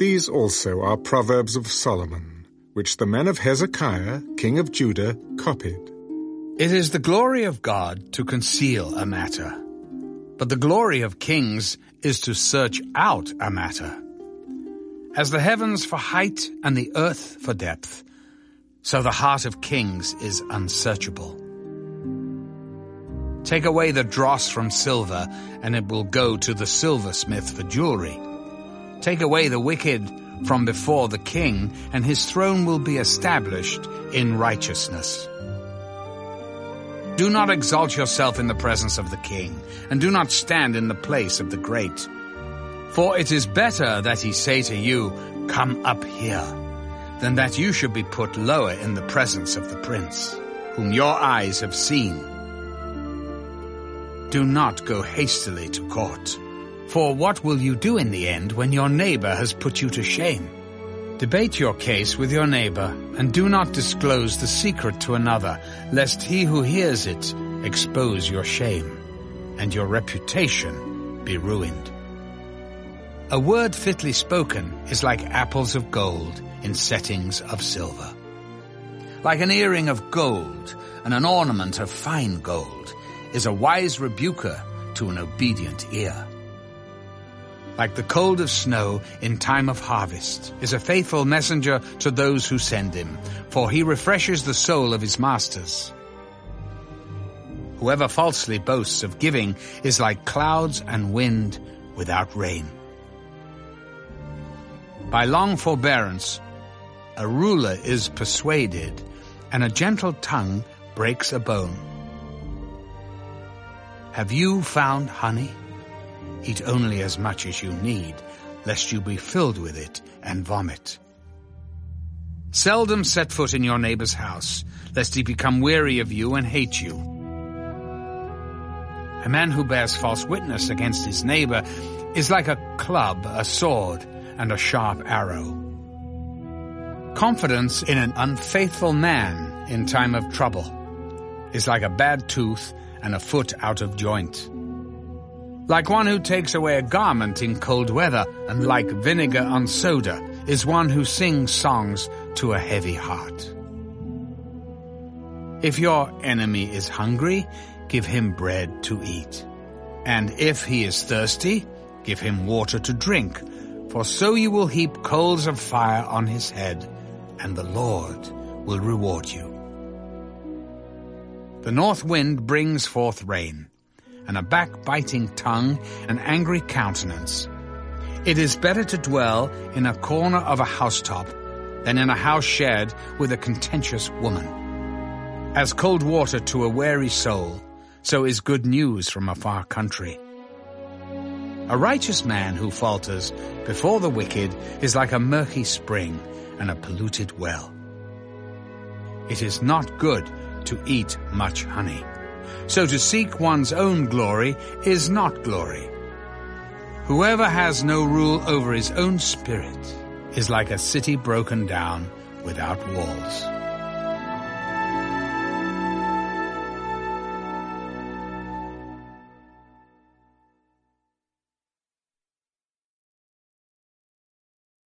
These also are proverbs of Solomon, which the men of Hezekiah, king of Judah, copied. It is the glory of God to conceal a matter, but the glory of kings is to search out a matter. As the heavens for height and the earth for depth, so the heart of kings is unsearchable. Take away the dross from silver, and it will go to the silversmith for jewelry. Take away the wicked from before the king, and his throne will be established in righteousness. Do not exalt yourself in the presence of the king, and do not stand in the place of the great. For it is better that he say to you, Come up here, than that you should be put lower in the presence of the prince, whom your eyes have seen. Do not go hastily to court, for what will you do in the end when your neighbor has put you to shame? Debate your case with your neighbor, and do not disclose the secret to another, lest he who hears it expose your shame, and your reputation be ruined. A word fitly spoken is like apples of gold in settings of silver. Like an earring of gold and an ornament of fine gold is a wise rebuker to an obedient ear. Like the cold of snow in time of harvest is a faithful messenger to those who send him, for he refreshes the soul of his masters. Whoever falsely boasts of giving is like clouds and wind without rain. By long forbearance, a ruler is persuaded, and a gentle tongue breaks a bone. Have you found honey? Eat only as much as you need, lest you be filled with it and vomit. Seldom set foot in your neighbor's house, lest he become weary of you and hate you. A man who bears false witness against his neighbor is like a club, a sword, and a sharp arrow. Confidence in an unfaithful man in time of trouble is like a bad tooth and a foot out of joint. Like one who takes away a garment in cold weather, and like vinegar on soda, is one who sings songs to a heavy heart. If your enemy is hungry, give him bread to eat. And if he is thirsty, give him water to drink, for so you will heap coals of fire on his head, and the Lord will reward you. The north wind brings forth rain, and a backbiting tongue an angry countenance. It is better to dwell in a corner of a housetop than in a house shared with a contentious woman. As cold water to a weary soul, so is good news from a far country. A righteous man who falters before the wicked is like a murky spring and a polluted well. It is not good to eat much honey. So to seek one's own glory is not glory. Whoever has no rule over his own spirit is like a city broken down without walls.